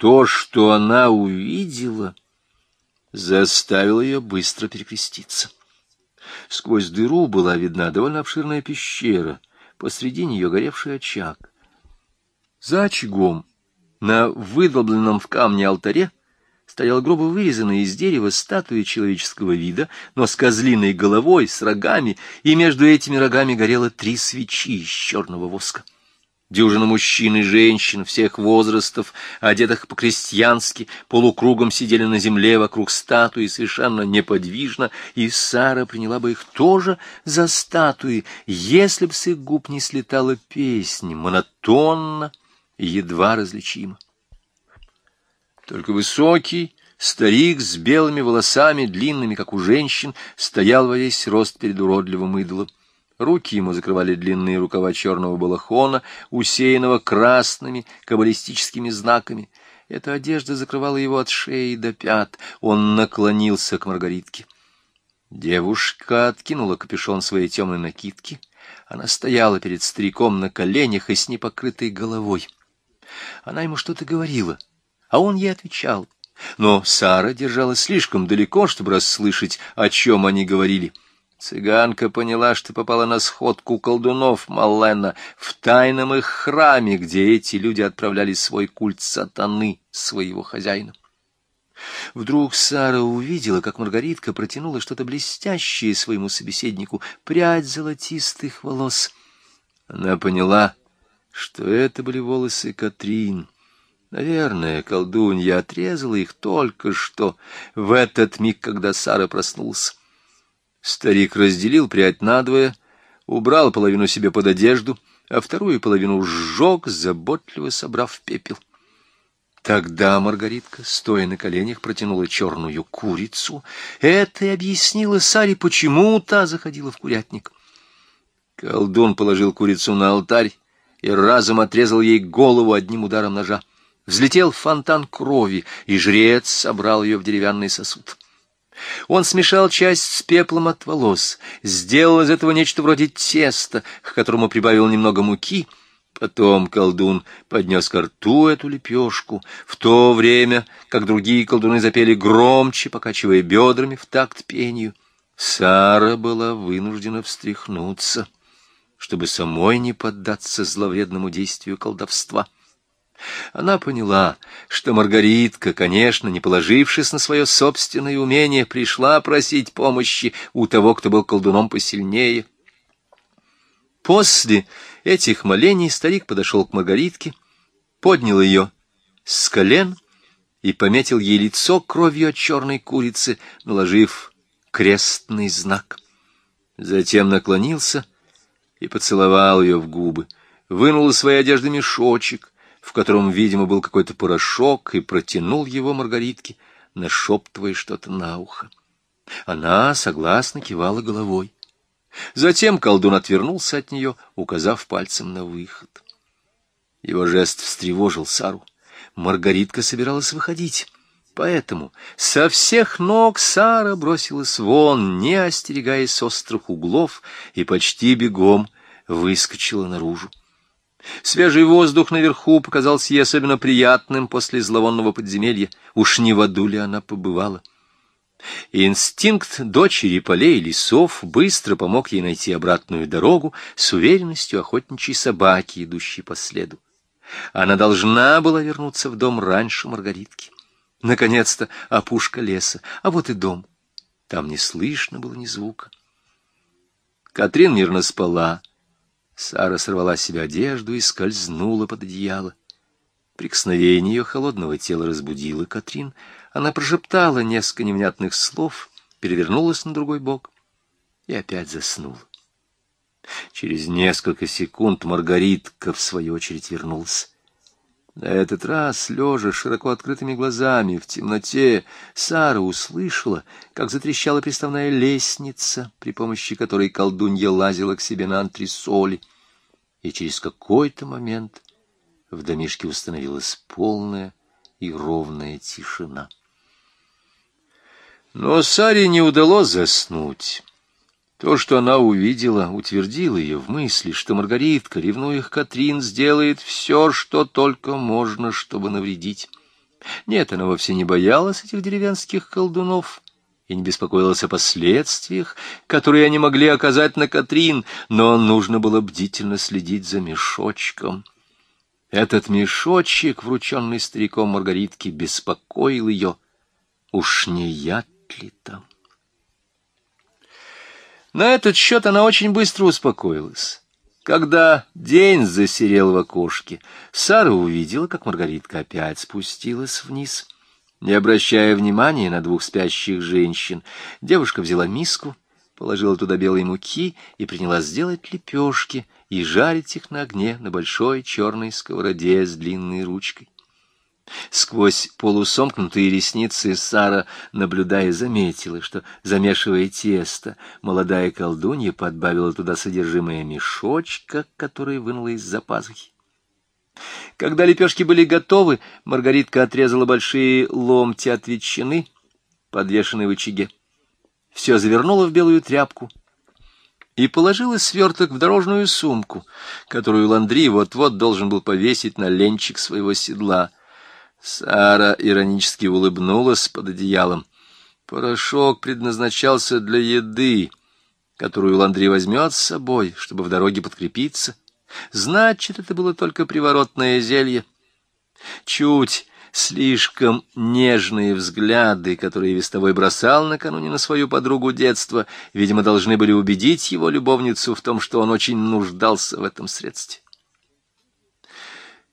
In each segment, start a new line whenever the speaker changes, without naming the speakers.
То, что она увидела, заставило ее быстро перекреститься. Сквозь дыру была видна довольно обширная пещера, посреди нее горевший очаг. За очагом, на выдолбленном в камне алтаре, стояла грубо вырезанная из дерева статуя человеческого вида, но с козлиной головой, с рогами, и между этими рогами горело три свечи из черного воска. Дюжина мужчин и женщин всех возрастов, одетых по-крестьянски, полукругом сидели на земле вокруг статуи совершенно неподвижно, и Сара приняла бы их тоже за статуи, если б с их губ не слетала песня, монотонно и едва различима. Только высокий старик с белыми волосами, длинными, как у женщин, стоял во весь рост перед уродливым идолом. Руки ему закрывали длинные рукава черного балахона, усеянного красными каббалистическими знаками. Эта одежда закрывала его от шеи до пят. Он наклонился к Маргаритке. Девушка откинула капюшон своей темной накидки. Она стояла перед стариком на коленях и с непокрытой головой. Она ему что-то говорила, а он ей отвечал. Но Сара держалась слишком далеко, чтобы расслышать, о чем они говорили. — Цыганка поняла, что попала на сходку колдунов Маллена в тайном их храме, где эти люди отправляли свой культ сатаны, своего хозяина. Вдруг Сара увидела, как Маргаритка протянула что-то блестящее своему собеседнику, прядь золотистых волос. Она поняла, что это были волосы Катрин. Наверное, колдунья отрезала их только что, в этот миг, когда Сара проснулся. Старик разделил прядь надвое, убрал половину себе под одежду, а вторую половину сжег, заботливо собрав пепел. Тогда Маргаритка, стоя на коленях, протянула черную курицу. Это и объяснило Саре, почему та заходила в курятник. Колдун положил курицу на алтарь и разом отрезал ей голову одним ударом ножа. Взлетел фонтан крови, и жрец собрал ее в деревянный сосуд. Он смешал часть с пеплом от волос, сделал из этого нечто вроде теста, к которому прибавил немного муки. Потом колдун поднес ко рту эту лепешку, в то время, как другие колдуны запели громче, покачивая бедрами в такт пению. Сара была вынуждена встряхнуться, чтобы самой не поддаться зловредному действию колдовства. Она поняла, что Маргаритка, конечно, не положившись на свое собственное умение, пришла просить помощи у того, кто был колдуном посильнее. После этих молений старик подошел к Маргаритке, поднял ее с колен и пометил ей лицо кровью от черной курицы, наложив крестный знак. Затем наклонился и поцеловал ее в губы, вынул из своей одежды мешочек, в котором, видимо, был какой-то порошок, и протянул его Маргаритке, нашептывая что-то на ухо. Она согласно кивала головой. Затем колдун отвернулся от нее, указав пальцем на выход. Его жест встревожил Сару. Маргаритка собиралась выходить. Поэтому со всех ног Сара бросилась вон, не остерегаясь острых углов, и почти бегом выскочила наружу. Свежий воздух наверху показался ей особенно приятным после зловонного подземелья. Уж не в аду ли она побывала? Инстинкт дочери полей и лесов быстро помог ей найти обратную дорогу с уверенностью охотничьей собаки, идущей по следу. Она должна была вернуться в дом раньше Маргаритки. Наконец-то опушка леса, а вот и дом. Там не слышно было ни звука. Катрин мирно спала, Сара сорвала с себя одежду и скользнула под одеяло. Прикосновение ее холодного тела разбудило Катрин. Она прошептала несколько невнятных слов, перевернулась на другой бок и опять заснула. Через несколько секунд Маргаритка, в свою очередь, вернулась. На этот раз, лежа широко открытыми глазами в темноте, Сара услышала, как затрещала приставная лестница, при помощи которой колдунья лазила к себе на антресоли. И через какой-то момент в домишке установилась полная и ровная тишина. Но Саре не удалось заснуть. То, что она увидела, утвердило ее в мысли, что Маргаритка, ревнуя Катрин, сделает все, что только можно, чтобы навредить. Нет, она вовсе не боялась этих деревенских колдунов и не беспокоилась о последствиях, которые они могли оказать на Катрин, но нужно было бдительно следить за мешочком. Этот мешочек, врученный стариком Маргаритке, беспокоил ее. Уж не яд ли там? На этот счет она очень быстро успокоилась. Когда день засерел в окошке, Сара увидела, как Маргаритка опять спустилась вниз. Не обращая внимания на двух спящих женщин, девушка взяла миску, положила туда белой муки и принялась сделать лепешки и жарить их на огне на большой черной сковороде с длинной ручкой. Сквозь полусомкнутые ресницы Сара, наблюдая, заметила, что, замешивая тесто, молодая колдунья подбавила туда содержимое мешочка, который вынула из-за пазухи. Когда лепешки были готовы, Маргаритка отрезала большие ломти от ветчины, подвешенные в очаге. Все завернула в белую тряпку и положила сверток в дорожную сумку, которую Ландри вот-вот должен был повесить на ленчик своего седла — Сара иронически улыбнулась под одеялом. Порошок предназначался для еды, которую Ландри возьмет с собой, чтобы в дороге подкрепиться. Значит, это было только приворотное зелье. Чуть слишком нежные взгляды, которые Вестовой бросал накануне на свою подругу детства, видимо, должны были убедить его любовницу в том, что он очень нуждался в этом средстве.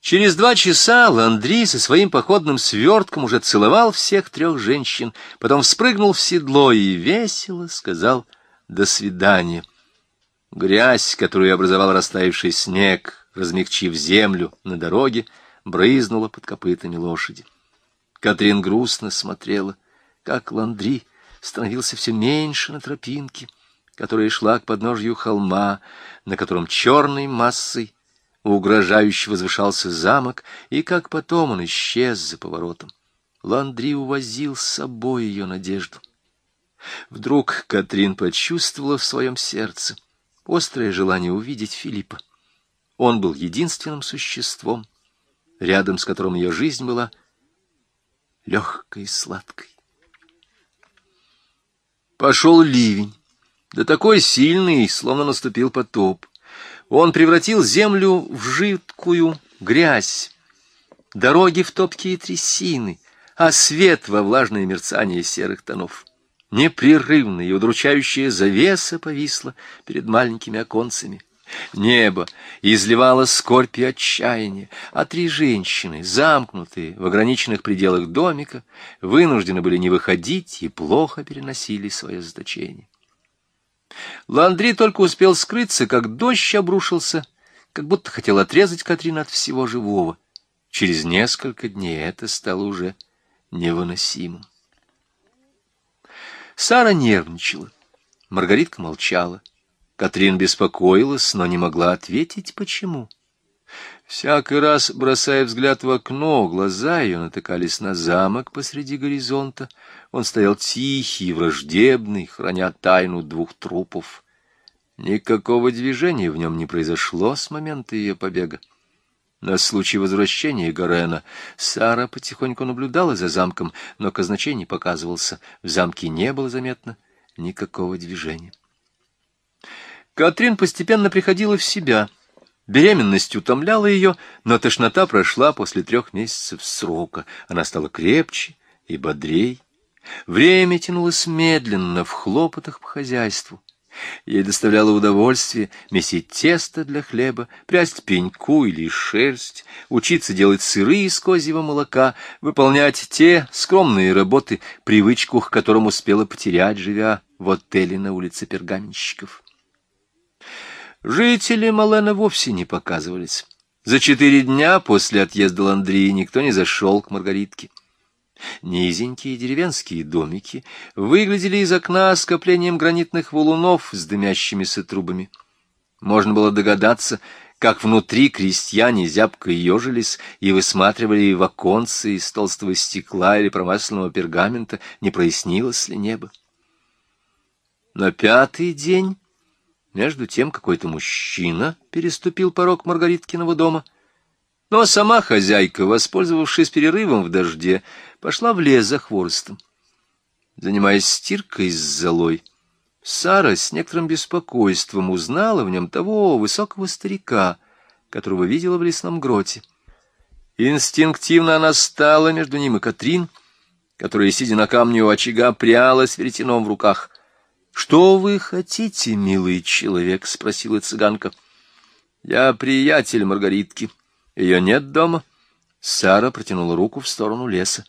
Через два часа Ландри со своим походным свертком уже целовал всех трех женщин, потом вспрыгнул в седло и весело сказал «до свидания». Грязь, которую образовал растаявший снег, размягчив землю на дороге, брызнула под копытами лошади. Катрин грустно смотрела, как Ландри становился все меньше на тропинке, которая шла к подножью холма, на котором черной массой угрожающе возвышался замок, и как потом он исчез за поворотом. Ландри увозил с собой ее надежду. Вдруг Катрин почувствовала в своем сердце острое желание увидеть Филиппа. Он был единственным существом, рядом с которым ее жизнь была легкой и сладкой. Пошел ливень, да такой сильный, словно наступил потоп. Он превратил землю в жидкую грязь, дороги в топкие трясины, а свет во влажное мерцание серых тонов. Непрерывная и удручающая завеса повисла перед маленькими оконцами. Небо изливало скорбь и отчаяние, а три женщины, замкнутые в ограниченных пределах домика, вынуждены были не выходить и плохо переносили свое заточение. Ландри только успел скрыться, как дождь обрушился, как будто хотел отрезать Катрин от всего живого. Через несколько дней это стало уже невыносимым. Сара нервничала. Маргаритка молчала. Катрин беспокоилась, но не могла ответить, почему. Всякий раз, бросая взгляд в окно, глаза ее натыкались на замок посреди горизонта. Он стоял тихий враждебный, храня тайну двух трупов. Никакого движения в нем не произошло с момента ее побега. На случай возвращения Горена Сара потихоньку наблюдала за замком, но казначей не показывался. В замке не было заметно никакого движения. Катрин постепенно приходила в себя — Беременность утомляла ее, но тошнота прошла после трех месяцев срока. Она стала крепче и бодрей. Время тянулось медленно в хлопотах по хозяйству. Ей доставляло удовольствие месить тесто для хлеба, прясть пеньку или шерсть, учиться делать сыры из козьего молока, выполнять те скромные работы, привычку к которым успела потерять, живя в отеле на улице пергаменщиков. Жители Малена вовсе не показывались. За четыре дня после отъезда Ландрии никто не зашел к Маргаритке. Низенькие деревенские домики выглядели из окна скоплением гранитных валунов с дымящимися трубами. Можно было догадаться, как внутри крестьяне зябко ежились и высматривали в оконцы из толстого стекла или промасленного пергамента, не прояснилось ли небо. На пятый день между тем какой-то мужчина переступил порог Маргариткиного дома. Но сама хозяйка, воспользовавшись перерывом в дожде, пошла в лес за хворостом. Занимаясь стиркой с золой, Сара с некоторым беспокойством узнала в нем того высокого старика, которого видела в лесном гроте. Инстинктивно она стала между ним и Катрин, которая, сидя на камне у очага, прялась веретеном в руках. — Что вы хотите, милый человек? — спросила цыганка. — Я приятель Маргаритки. Ее нет дома. Сара протянула руку в сторону леса.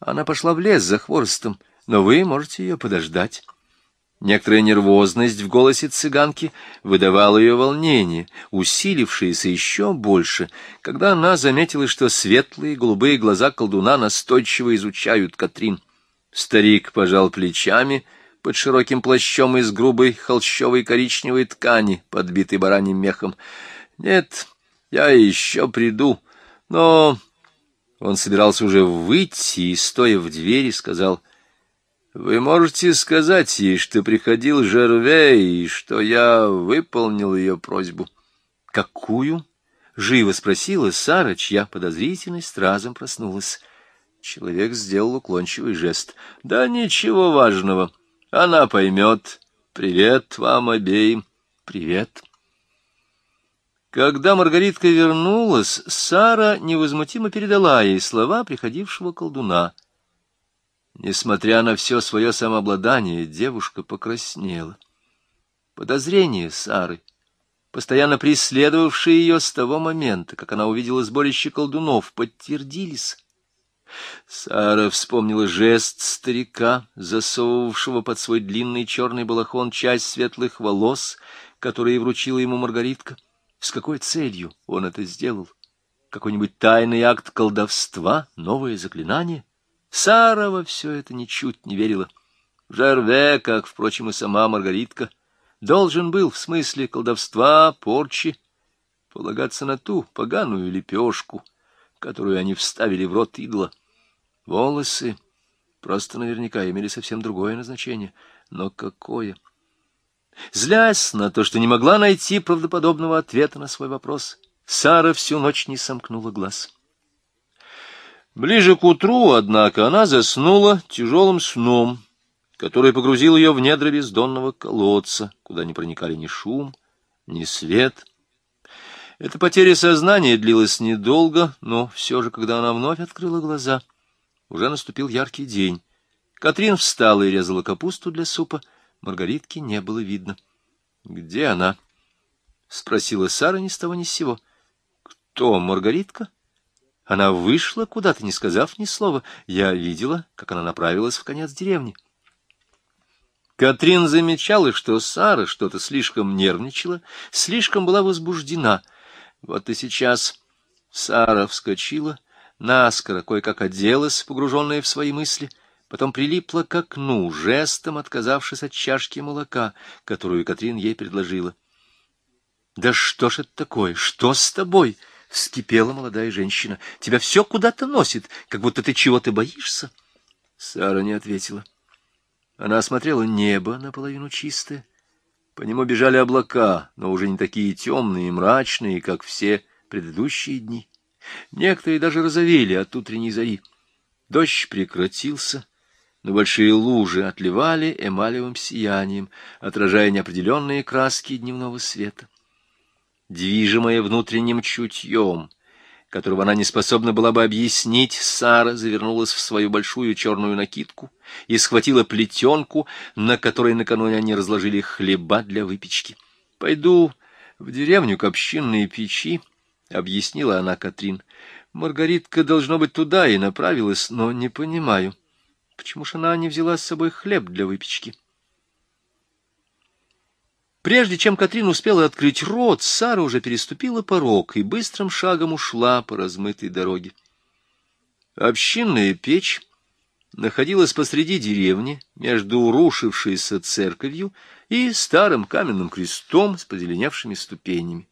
Она пошла в лес за хворостом, но вы можете ее подождать. Некоторая нервозность в голосе цыганки выдавала ее волнение, усилившееся еще больше, когда она заметила, что светлые голубые глаза колдуна настойчиво изучают Катрин. Старик пожал плечами под широким плащом из грубой холщовой коричневой ткани, подбитой бараньим мехом. — Нет, я еще приду, но... Он собирался уже выйти и, стоя в двери, сказал — вы можете сказать ей, что приходил Жерве и что я выполнил ее просьбу. — Какую? — живо спросила Сара, чья подозрительность разом проснулась. Человек сделал уклончивый жест. — Да ничего важного. Она поймет. Привет вам обеим. Привет. Когда Маргаритка вернулась, Сара невозмутимо передала ей слова приходившего колдуна — Несмотря на все свое самообладание, девушка покраснела. Подозрения Сары, постоянно преследовавшие ее с того момента, как она увидела сборище колдунов, подтвердились. Сара вспомнила жест старика, засовывавшего под свой длинный черный балахон часть светлых волос, которые вручила ему Маргаритка. С какой целью он это сделал? Какой-нибудь тайный акт колдовства, новое заклинание? Сара во все это ничуть не верила. Жерве, как, впрочем, и сама Маргаритка, должен был в смысле колдовства, порчи, полагаться на ту поганую лепешку, которую они вставили в рот идола. Волосы просто наверняка имели совсем другое назначение. Но какое? Злясь на то, что не могла найти правдоподобного ответа на свой вопрос, Сара всю ночь не сомкнула глаз. Ближе к утру, однако, она заснула тяжелым сном, который погрузил ее в недра бездонного колодца, куда не проникали ни шум, ни свет. Эта потеря сознания длилась недолго, но все же, когда она вновь открыла глаза, уже наступил яркий день. Катрин встала и резала капусту для супа. Маргаритки не было видно. — Где она? — спросила Сара ни с того ни с сего. — Кто, Маргаритка? — она вышла куда-то, не сказав ни слова. Я видела, как она направилась в конец деревни. Катрин замечала, что Сара что-то слишком нервничала, слишком была возбуждена. Вот и сейчас Сара вскочила, наскоро кое-как оделась, погруженная в свои мысли, потом прилипла к окну, жестом отказавшись от чашки молока, которую Катрин ей предложила. — Да что ж это такое? Что с тобой? —— вскипела молодая женщина. — Тебя все куда-то носит, как будто ты чего-то боишься. Сара не ответила. Она осмотрела небо наполовину чистое. По нему бежали облака, но уже не такие темные и мрачные, как все предыдущие дни. Некоторые даже розовели от утренней зари. Дождь прекратился, но большие лужи отливали эмалевым сиянием, отражая неопределенные краски дневного света движимая внутренним чутьем, которого она не способна была бы объяснить, Сара завернулась в свою большую черную накидку и схватила плетенку, на которой накануне они разложили хлеба для выпечки. — Пойду в деревню к общинной печи, — объяснила она Катрин. Маргаритка, должно быть, туда и направилась, но не понимаю, почему же она не взяла с собой хлеб для выпечки. — Прежде чем Катрин успела открыть рот, Сара уже переступила порог и быстрым шагом ушла по размытой дороге. Общинная печь находилась посреди деревни, между рушившейся церковью и старым каменным крестом с позеленевшими ступенями.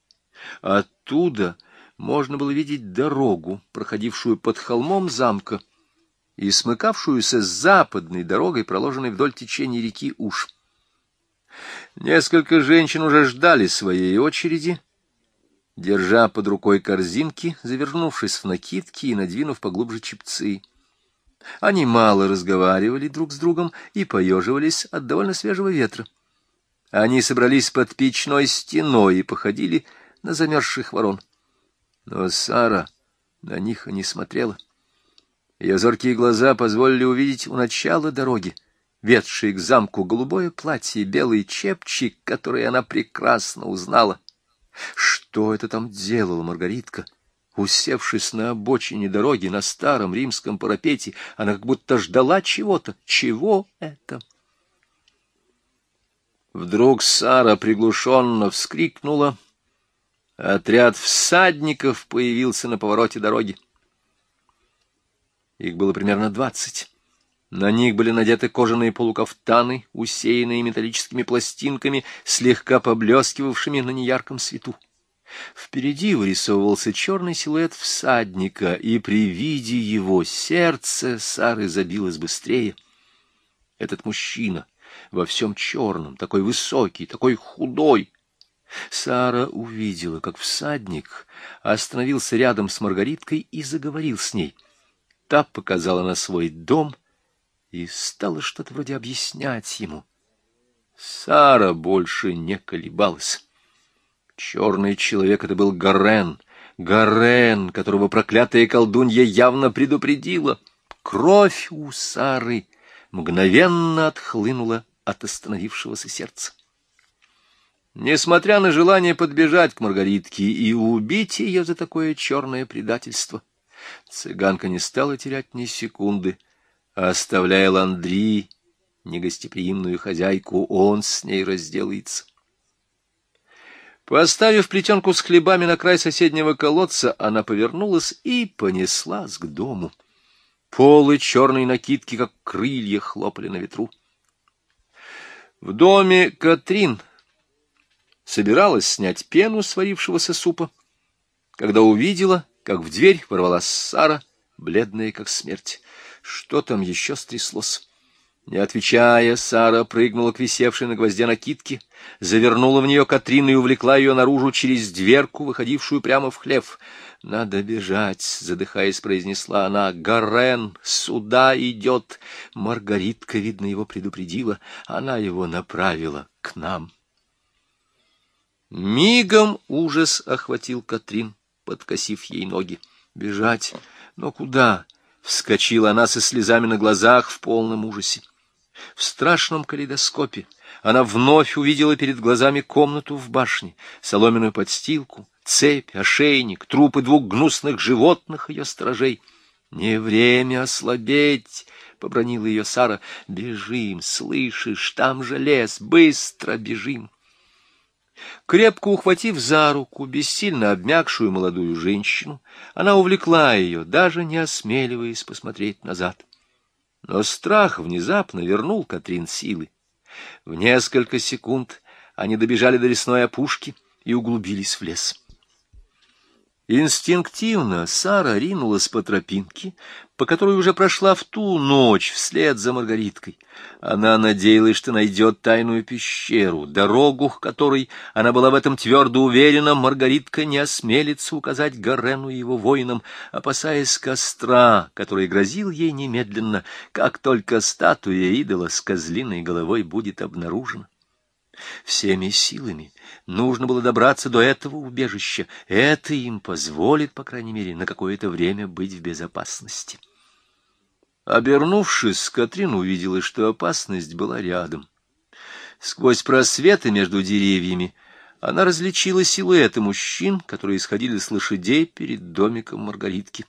Оттуда можно было видеть дорогу, проходившую под холмом замка и смыкавшуюся с западной дорогой, проложенной вдоль течения реки Уж. Несколько женщин уже ждали своей очереди держа под рукой корзинки, завернувшись в накидки и надвинув поглубже чепцы. Они мало разговаривали друг с другом и поеживались от довольно свежего ветра. Они собрались под печной стеной и походили на замерзших ворон. Но Сара на них и не смотрела. Ее зоркие глаза позволили увидеть у начала дороги, ведшие к замку голубое платье, белый чепчик, который она прекрасно узнала. Что это там делала Маргаритка? Усевшись на обочине дороги на старом римском парапете, она как будто ждала чего-то. Чего это? Вдруг Сара приглушенно вскрикнула. Отряд всадников появился на повороте дороги. Их было примерно двадцать. На них были надеты кожаные полукафтаны, усеянные металлическими пластинками, слегка поблескивавшими на неярком свету. Впереди вырисовывался черный силуэт всадника, и при виде его сердце Сары забилось быстрее. Этот мужчина во всем черном, такой высокий, такой худой. Сара увидела, как всадник остановился рядом с Маргариткой и заговорил с ней — Та показала на свой дом и стала что-то вроде объяснять ему. Сара больше не колебалась. Черный человек — это был Гарен, Гарен, которого проклятая колдунья явно предупредила. Кровь у Сары мгновенно отхлынула от остановившегося сердца. Несмотря на желание подбежать к Маргаритке и убить ее за такое черное предательство, Цыганка не стала терять ни секунды, оставляя Ландри, негостеприимную хозяйку, он с ней разделается. Поставив плетенку с хлебами на край соседнего колодца, она повернулась и понеслась к дому. Полы черной накидки, как крылья, хлопали на ветру. В доме Катрин собиралась снять пену сварившегося супа, когда увидела как в дверь ворвалась Сара, бледная как смерть. Что там еще стряслось? Не отвечая, Сара прыгнула к висевшей на гвозде накидке, завернула в нее Катрину и увлекла ее наружу через дверку, выходившую прямо в хлев. «Надо бежать», — задыхаясь, произнесла она. «Гарен сюда идет». Маргаритка, видно, его предупредила. Она его направила к нам. Мигом ужас охватил Катрин подкосив ей ноги. Бежать? Но куда? Вскочила она со слезами на глазах в полном ужасе. В страшном калейдоскопе она вновь увидела перед глазами комнату в башне, соломенную подстилку, цепь, ошейник, трупы двух гнусных животных ее сторожей. «Не время ослабеть!» — побронила ее Сара. «Бежим, слышишь, там же лес, быстро бежим!» Крепко ухватив за руку бессильно обмякшую молодую женщину, она увлекла ее, даже не осмеливаясь посмотреть назад. Но страх внезапно вернул Катрин силы. В несколько секунд они добежали до лесной опушки и углубились в лес. Инстинктивно Сара ринулась по тропинке, по которой уже прошла в ту ночь вслед за Маргариткой. Она надеялась, что найдет тайную пещеру, дорогу, к которой она была в этом твердо уверена, Маргаритка не осмелится указать Гарену и его воинам, опасаясь костра, который грозил ей немедленно, как только статуя идола с козлиной головой будет обнаружена. Всеми силами нужно было добраться до этого убежища. Это им позволит, по крайней мере, на какое-то время быть в безопасности. Обернувшись, Катрин увидела, что опасность была рядом. Сквозь просветы между деревьями она различила силуэты мужчин, которые исходили с лошадей перед домиком Маргаритки.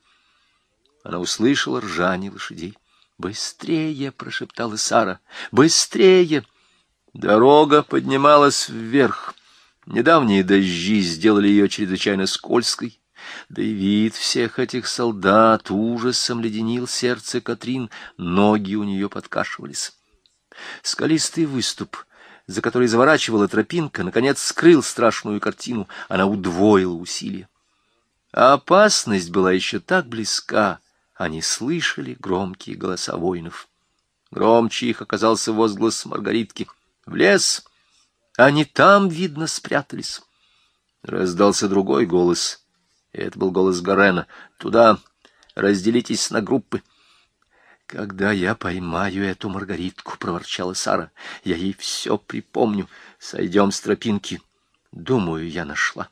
Она услышала ржание лошадей. «Быстрее!» — прошептала Сара. «Быстрее!» Дорога поднималась вверх. Недавние дожди сделали ее чрезвычайно скользкой. Да и вид всех этих солдат ужасом леденил сердце Катрин, ноги у нее подкашивались. Скалистый выступ, за который заворачивала тропинка, наконец скрыл страшную картину, она удвоила усилия. А опасность была еще так близка, они слышали громкие голоса воинов. Громче их оказался возглас Маргаритки — в лес. Они там, видно, спрятались. Раздался другой голос. Это был голос Гарена. «Туда! Разделитесь на группы!» «Когда я поймаю эту Маргаритку», — проворчала Сара, — «я ей все припомню. Сойдем с тропинки. Думаю, я нашла».